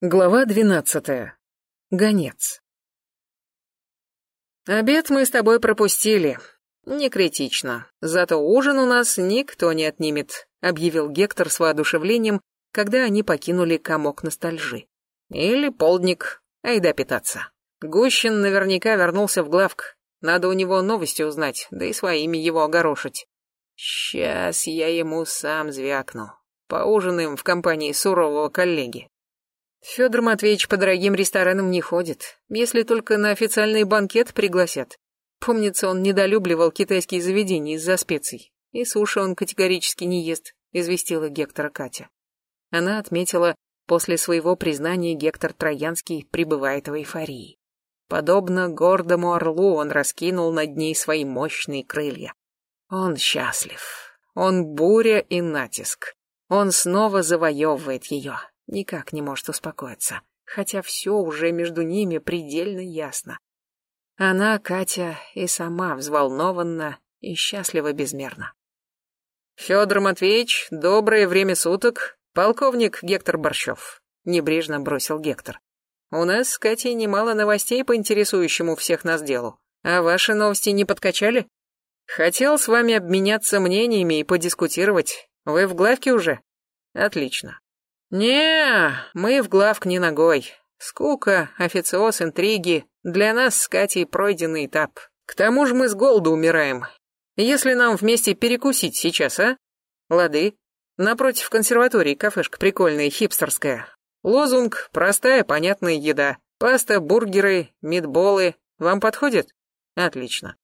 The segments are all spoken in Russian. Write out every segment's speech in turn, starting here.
Глава двенадцатая. Гонец. Обед мы с тобой пропустили. Не критично. Зато ужин у нас никто не отнимет, объявил Гектор с воодушевлением, когда они покинули комок ностальжи. Или полдник. Айда питаться. Гущин наверняка вернулся в главк. Надо у него новости узнать, да и своими его огорошить. Сейчас я ему сам звякну. Поужинаем в компании сурового коллеги. Федор Матвеевич по дорогим ресторанам не ходит, если только на официальный банкет пригласят. Помнится, он недолюбливал китайские заведения из-за специй. И суши он категорически не ест, известила Гектора Катя. Она отметила, после своего признания Гектор Троянский пребывает в эйфории. Подобно гордому орлу он раскинул над ней свои мощные крылья. Он счастлив. Он буря и натиск. Он снова завоевывает ее, никак не может успокоиться, хотя все уже между ними предельно ясно. Она, Катя, и сама взволнованна и счастлива безмерно. Федор Матвеевич, доброе время суток, полковник Гектор Борщев, небрежно бросил Гектор. У нас с Катей немало новостей по интересующему всех нас делу. А ваши новости не подкачали? Хотел с вами обменяться мнениями и подискутировать. Вы в главке уже? Отлично. «Не, мы в главк не ногой. Скука, официоз, интриги. Для нас с Катей пройденный этап. К тому же мы с голоду умираем. Если нам вместе перекусить сейчас, а? Лады. Напротив консерватории кафешка прикольная, хипстерская. Лозунг «Простая, понятная еда». Паста, бургеры, мидболы. Вам подходит? Отлично.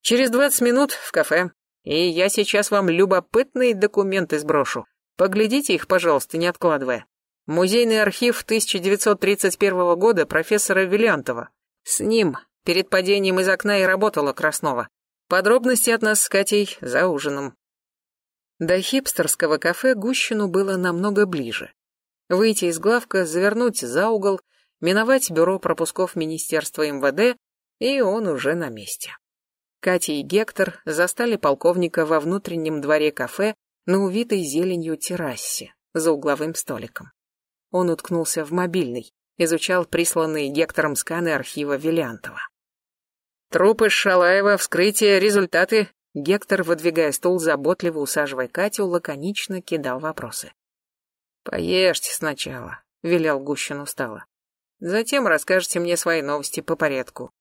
Через 20 минут в кафе. И я сейчас вам любопытные документы сброшу. Поглядите их, пожалуйста, не откладывая. Музейный архив 1931 года профессора Вилянтова. С ним перед падением из окна и работала Краснова. Подробности от нас с Катей за ужином. До хипстерского кафе Гущину было намного ближе. Выйти из главка, завернуть за угол, миновать бюро пропусков Министерства МВД, и он уже на месте. Катя и Гектор застали полковника во внутреннем дворе кафе на увитой зеленью террасе за угловым столиком. Он уткнулся в мобильный, изучал присланные Гектором сканы архива Виллиантова. Трупы Шалаева, вскрытие, результаты. Гектор, выдвигая стул, заботливо усаживая Катю, лаконично кидал вопросы. «Поешьте сначала», — велел Гущин устало. «Затем расскажете мне свои новости по порядку.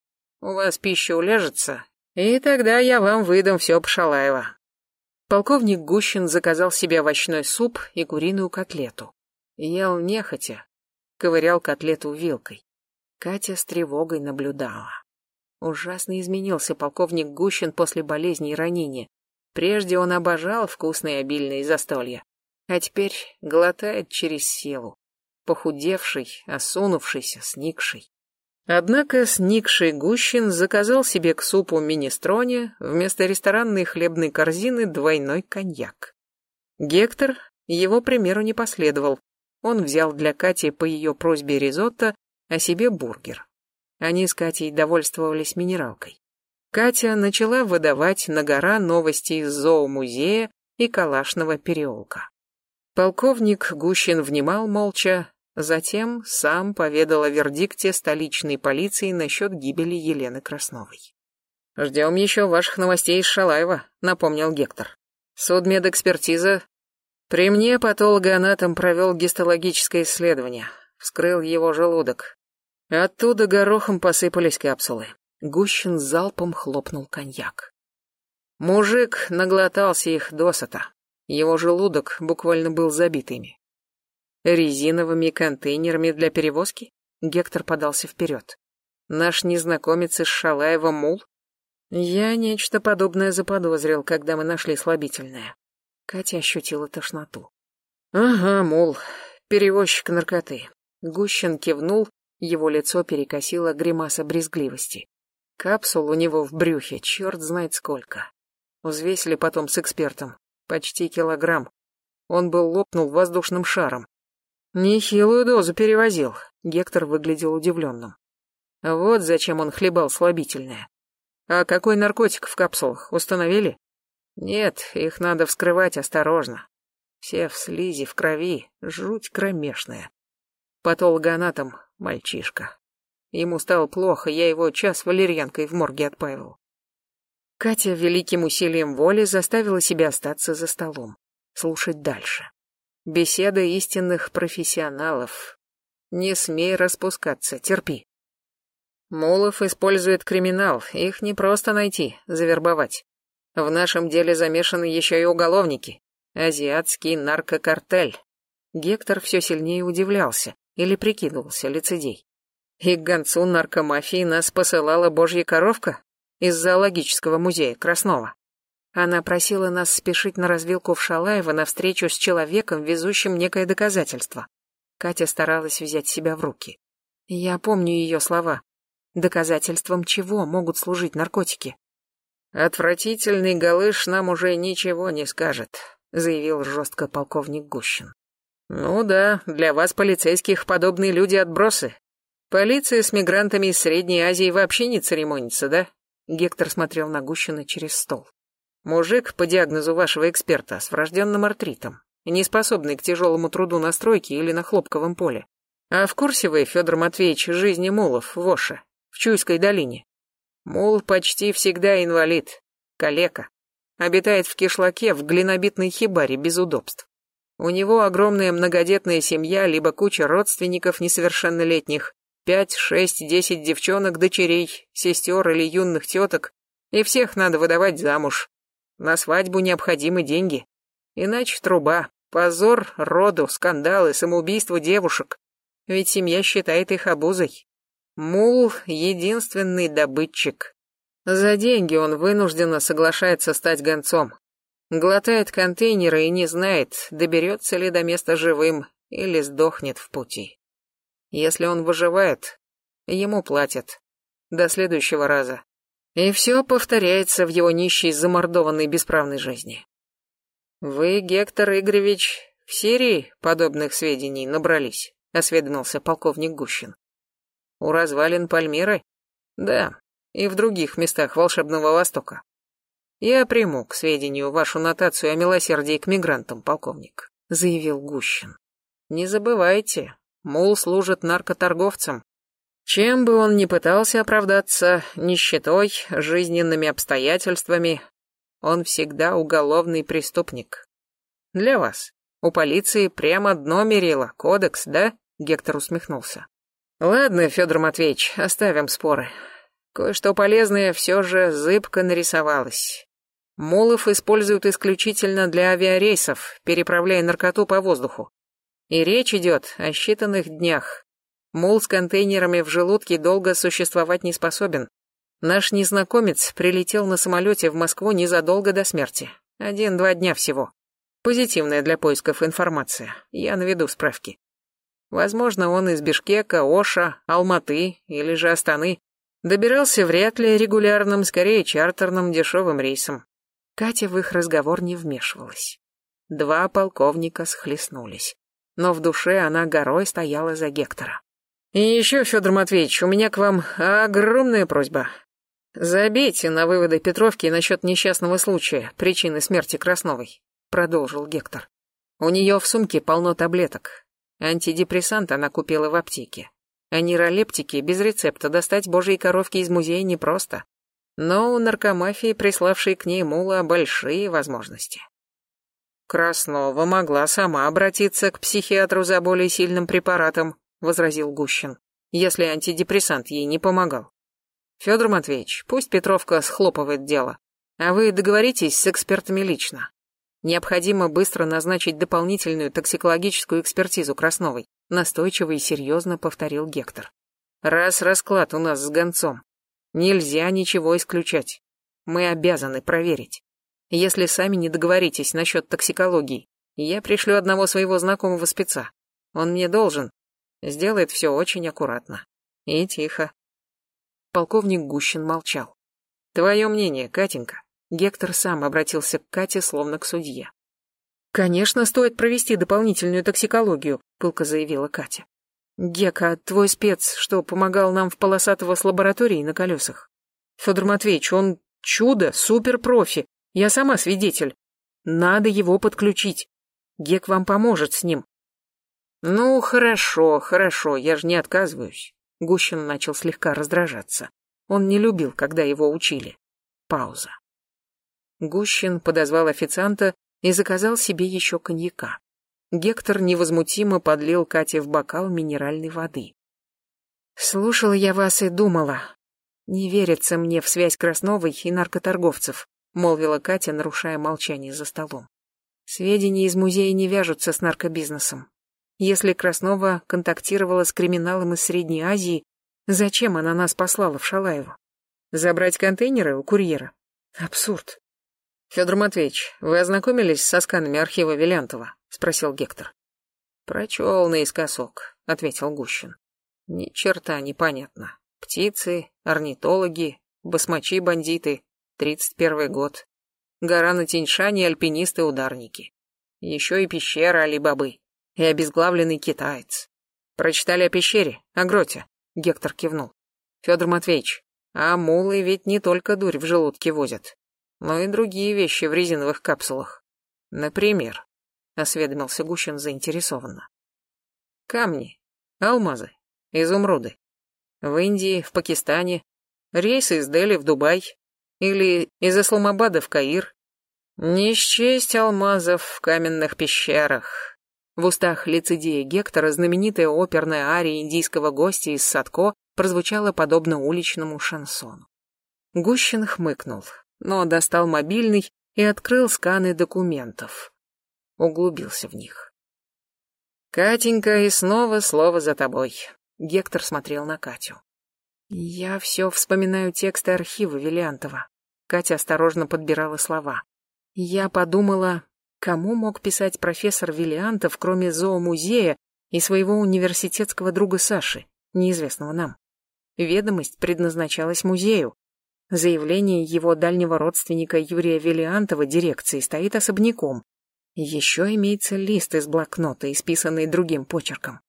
У вас пища уляжется, и тогда я вам выдам все Пшалаева. Полковник Гущин заказал себе овощной суп и куриную котлету. Ел нехотя, ковырял котлету вилкой. Катя с тревогой наблюдала. Ужасно изменился полковник Гущин после болезни и ранения. Прежде он обожал вкусные обильные застолья, а теперь глотает через силу. Похудевший, осунувшийся, сникший. Однако сникший Гущин заказал себе к супу министроне вместо ресторанной хлебной корзины двойной коньяк. Гектор его примеру не последовал. Он взял для Кати по ее просьбе ризотто, а себе бургер. Они с Катей довольствовались минералкой. Катя начала выдавать на гора новости из зоомузея и Калашного переулка. Полковник Гущин внимал молча, Затем сам поведал о вердикте столичной полиции насчет гибели Елены Красновой. «Ждем еще ваших новостей из Шалаева», — напомнил Гектор. «Судмедэкспертиза. При мне патологоанатом провел гистологическое исследование, вскрыл его желудок. Оттуда горохом посыпались капсулы. Гущин залпом хлопнул коньяк. Мужик наглотался их досыта. Его желудок буквально был забит ими. Резиновыми контейнерами для перевозки? Гектор подался вперед. Наш незнакомец из Шалаева мул? Я нечто подобное заподозрил, когда мы нашли слабительное. Катя ощутила тошноту. Ага, мул. Перевозчик наркоты. Гущин кивнул, его лицо перекосило гримаса брезгливости. Капсул у него в брюхе, черт знает сколько. Взвесили потом с экспертом. Почти килограмм. Он был лопнул воздушным шаром. Нехилую дозу перевозил. Гектор выглядел удивленным. Вот зачем он хлебал слабительное. А какой наркотик в капсулах, установили? Нет, их надо вскрывать осторожно. Все в слизи, в крови, жуть кромешная. Патологоанатом, мальчишка. Ему стало плохо, я его час валерьянкой в морге отпаивал. Катя великим усилием воли заставила себя остаться за столом, слушать дальше. Беседа истинных профессионалов. Не смей распускаться, терпи. Мулов использует криминал, их не просто найти, завербовать. В нашем деле замешаны еще и уголовники. Азиатский наркокартель. Гектор все сильнее удивлялся или прикидывался лицедей. И к гонцу наркомафии нас посылала божья коровка? из зоологического музея Краснова. Она просила нас спешить на развилку в Шалаево на встречу с человеком, везущим некое доказательство. Катя старалась взять себя в руки. Я помню ее слова. Доказательством чего могут служить наркотики? «Отвратительный галыш нам уже ничего не скажет», — заявил жестко полковник Гущин. «Ну да, для вас, полицейских, подобные люди отбросы. Полиция с мигрантами из Средней Азии вообще не церемонится, да? Гектор смотрел на Гущина через стол. Мужик по диагнозу вашего эксперта с врожденным артритом, не способный к тяжелому труду на стройке или на хлопковом поле. А в курсе вы, Федор Матвеевич, жизни мулов в Оше, в Чуйской долине? Мул почти всегда инвалид, калека. Обитает в кишлаке в глинобитной хибаре без удобств. У него огромная многодетная семья, либо куча родственников несовершеннолетних, Пять, шесть, десять девчонок, дочерей, сестер или юных теток, и всех надо выдавать замуж. На свадьбу необходимы деньги. Иначе труба, позор роду, скандалы, самоубийство девушек. Ведь семья считает их обузой. Мул — единственный добытчик. За деньги он вынужденно соглашается стать гонцом. Глотает контейнеры и не знает, доберется ли до места живым или сдохнет в пути. Если он выживает, ему платят. До следующего раза. И все повторяется в его нищей, замордованной, бесправной жизни. Вы, Гектор Игоревич, в Сирии подобных сведений набрались, осведомился полковник Гущин. У развалин Пальмиры? Да, и в других местах волшебного Востока. Я приму к сведению вашу нотацию о милосердии к мигрантам, полковник, заявил Гущин. Не забывайте, Мул служит наркоторговцам. Чем бы он ни пытался оправдаться, нищетой, жизненными обстоятельствами, он всегда уголовный преступник. Для вас. У полиции прямо дно мерило, кодекс, да? Гектор усмехнулся. Ладно, Федор Матвеевич, оставим споры. Кое-что полезное все же зыбко нарисовалось. Мулов используют исключительно для авиарейсов, переправляя наркоту по воздуху. И речь идет о считанных днях. Мул с контейнерами в желудке долго существовать не способен. Наш незнакомец прилетел на самолете в Москву незадолго до смерти. Один-два дня всего. Позитивная для поисков информация. Я наведу справки. Возможно, он из Бишкека, Оша, Алматы или же Астаны. Добирался вряд ли регулярным, скорее чартерным дешевым рейсом. Катя в их разговор не вмешивалась. Два полковника схлестнулись но в душе она горой стояла за Гектора. «И еще, Федор Матвеевич, у меня к вам огромная просьба. Забейте на выводы Петровки насчет несчастного случая, причины смерти Красновой», — продолжил Гектор. «У нее в сумке полно таблеток. Антидепрессант она купила в аптеке. А нейролептики без рецепта достать божьей коровки из музея непросто. Но у наркомафии, приславшей к ней мула, большие возможности. Краснова могла сама обратиться к психиатру за более сильным препаратом, возразил Гущин, если антидепрессант ей не помогал. Федор Матвеевич, пусть Петровка схлопывает дело, а вы договоритесь с экспертами лично. Необходимо быстро назначить дополнительную токсикологическую экспертизу Красновой, настойчиво и серьезно повторил Гектор. Раз расклад у нас с гонцом, нельзя ничего исключать. Мы обязаны проверить. Если сами не договоритесь насчет токсикологии, я пришлю одного своего знакомого спеца. Он мне должен. Сделает все очень аккуратно. И тихо. Полковник Гущин молчал. Твое мнение, Катенька? Гектор сам обратился к Кате, словно к судье. «Конечно, стоит провести дополнительную токсикологию», — пылко заявила Катя. «Гека, твой спец, что помогал нам в полосатого с лабораторией на колесах? Федор Матвеевич, он чудо, суперпрофи, я сама свидетель. Надо его подключить. Гек вам поможет с ним. Ну, хорошо, хорошо, я же не отказываюсь. Гущин начал слегка раздражаться. Он не любил, когда его учили. Пауза. Гущин подозвал официанта и заказал себе еще коньяка. Гектор невозмутимо подлил Кате в бокал минеральной воды. «Слушала я вас и думала. Не верится мне в связь Красновой и наркоторговцев», молвила Катя, нарушая молчание за столом. «Сведения из музея не вяжутся с наркобизнесом. Если Краснова контактировала с криминалом из Средней Азии, зачем она нас послала в Шалаево? Забрать контейнеры у курьера? Абсурд. Федор Матвеевич, вы ознакомились со сканами архива Вилянтова? спросил Гектор. Прочел наискосок, ответил Гущин. Ни черта непонятно. Птицы, орнитологи, басмачи-бандиты, тридцать первый год. Гора на Тиньшане, альпинисты-ударники. Еще и пещера Али-Бабы и обезглавленный китаец. Прочитали о пещере, о гроте. Гектор кивнул. Федор Матвеевич, а мулы ведь не только дурь в желудке возят, но и другие вещи в резиновых капсулах. Например, осведомился Гущин заинтересованно. Камни, алмазы, изумруды. В Индии, в Пакистане, рейсы из Дели в Дубай или из Исламабада в Каир. Не счесть алмазов в каменных пещерах, в устах лицедея Гектора знаменитая оперная ария индийского гостя из Садко прозвучала подобно уличному шансону. Гущин хмыкнул, но достал мобильный и открыл сканы документов. Углубился в них. «Катенька, и снова слово за тобой», — Гектор смотрел на Катю. «Я все вспоминаю тексты архива Виллиантова». Катя осторожно подбирала слова. «Я подумала, Кому мог писать профессор Виллиантов, кроме зоомузея и своего университетского друга Саши, неизвестного нам? Ведомость предназначалась музею. Заявление его дальнего родственника Юрия Виллиантова дирекции стоит особняком. Еще имеется лист из блокнота, исписанный другим почерком.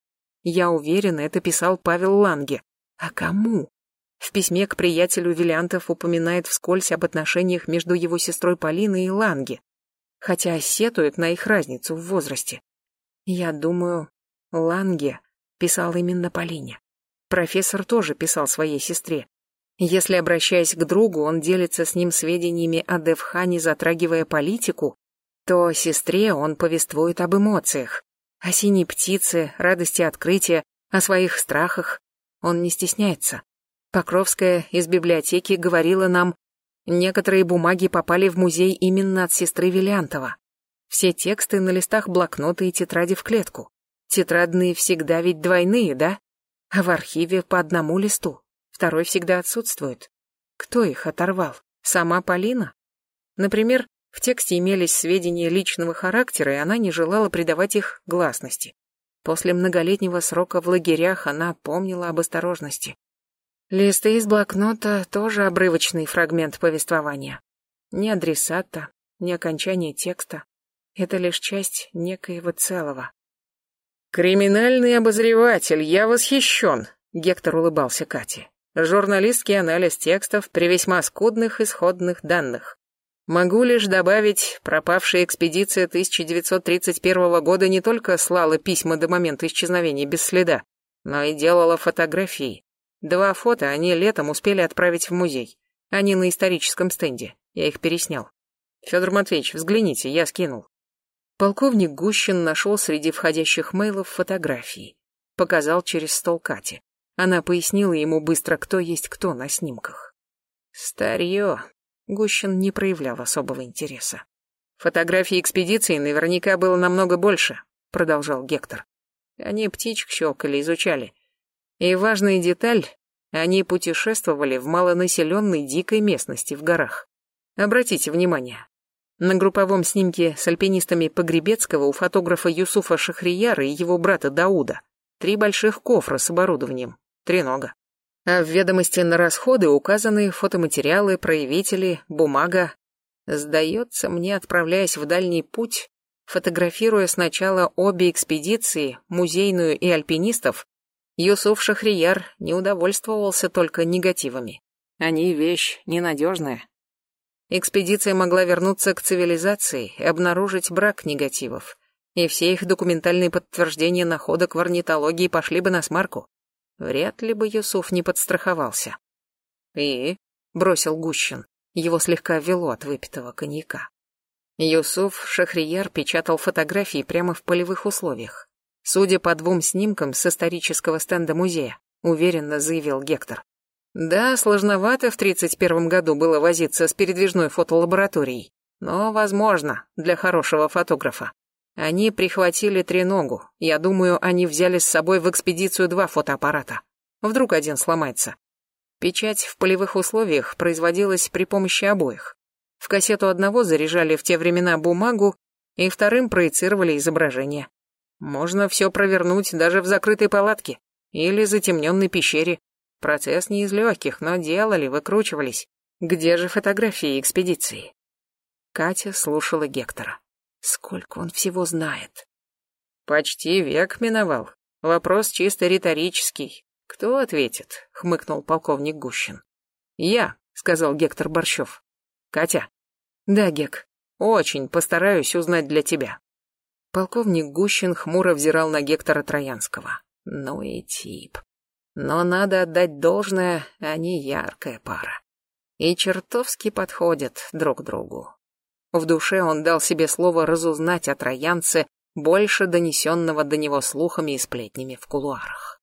Я уверена, это писал Павел Ланге. А кому? В письме к приятелю Виллиантов упоминает вскользь об отношениях между его сестрой Полиной и Ланге хотя сетует на их разницу в возрасте. Я думаю, Ланге писал именно Полине. Профессор тоже писал своей сестре. Если, обращаясь к другу, он делится с ним сведениями о Девхане, затрагивая политику, то сестре он повествует об эмоциях, о синей птице, радости открытия, о своих страхах. Он не стесняется. Покровская из библиотеки говорила нам, Некоторые бумаги попали в музей именно от сестры Виллиантова. Все тексты на листах блокнота и тетради в клетку. Тетрадные всегда ведь двойные, да? А в архиве по одному листу. Второй всегда отсутствует. Кто их оторвал? Сама Полина? Например, в тексте имелись сведения личного характера, и она не желала придавать их гласности. После многолетнего срока в лагерях она помнила об осторожности. Листы из блокнота тоже обрывочный фрагмент повествования. Ни адресата, ни окончания текста. Это лишь часть некоего целого. «Криминальный обозреватель, я восхищен», — Гектор улыбался Кате. «Журналистский анализ текстов при весьма скудных исходных данных. Могу лишь добавить, пропавшая экспедиция 1931 года не только слала письма до момента исчезновения без следа, но и делала фотографии. Два фото они летом успели отправить в музей. Они на историческом стенде. Я их переснял. Федор Матвеевич, взгляните, я скинул. Полковник Гущин нашел среди входящих мейлов фотографии. Показал через стол Кате. Она пояснила ему быстро, кто есть кто на снимках. Старье. Гущин не проявлял особого интереса. Фотографий экспедиции наверняка было намного больше, продолжал Гектор. Они птичек щелкали, изучали. И важная деталь, они путешествовали в малонаселенной дикой местности в горах. Обратите внимание, на групповом снимке с альпинистами Погребецкого у фотографа Юсуфа Шахрияра и его брата Дауда три больших кофра с оборудованием, тренога. А в ведомости на расходы указаны фотоматериалы, проявители, бумага. Сдается мне, отправляясь в дальний путь, фотографируя сначала обе экспедиции, музейную и альпинистов, Юсуф Шахрияр не удовольствовался только негативами. Они вещь ненадежная. Экспедиция могла вернуться к цивилизации и обнаружить брак негативов. и все их документальные подтверждения находок в орнитологии пошли бы на смарку. Вряд ли бы Юсуф не подстраховался. «И?» — бросил Гущин. Его слегка вело от выпитого коньяка. Юсуф Шахрияр печатал фотографии прямо в полевых условиях. Судя по двум снимкам с исторического стенда музея, уверенно заявил Гектор. Да, сложновато в 31 году было возиться с передвижной фотолабораторией, но возможно для хорошего фотографа. Они прихватили треногу. Я думаю, они взяли с собой в экспедицию два фотоаппарата. Вдруг один сломается. Печать в полевых условиях производилась при помощи обоих. В кассету одного заряжали в те времена бумагу, и вторым проецировали изображение. Можно все провернуть даже в закрытой палатке или затемненной пещере. Процесс не из легких, но делали, выкручивались. Где же фотографии экспедиции? Катя слушала Гектора. Сколько он всего знает. Почти век миновал. Вопрос чисто риторический. Кто ответит? Хмыкнул полковник Гущин. Я, сказал Гектор Борщев. Катя. Да, Гек. Очень постараюсь узнать для тебя. Полковник Гущин хмуро взирал на Гектора Троянского. Ну и тип. Но надо отдать должное, они яркая пара. И чертовски подходят друг другу. В душе он дал себе слово разузнать о троянце больше донесенного до него слухами и сплетнями в кулуарах.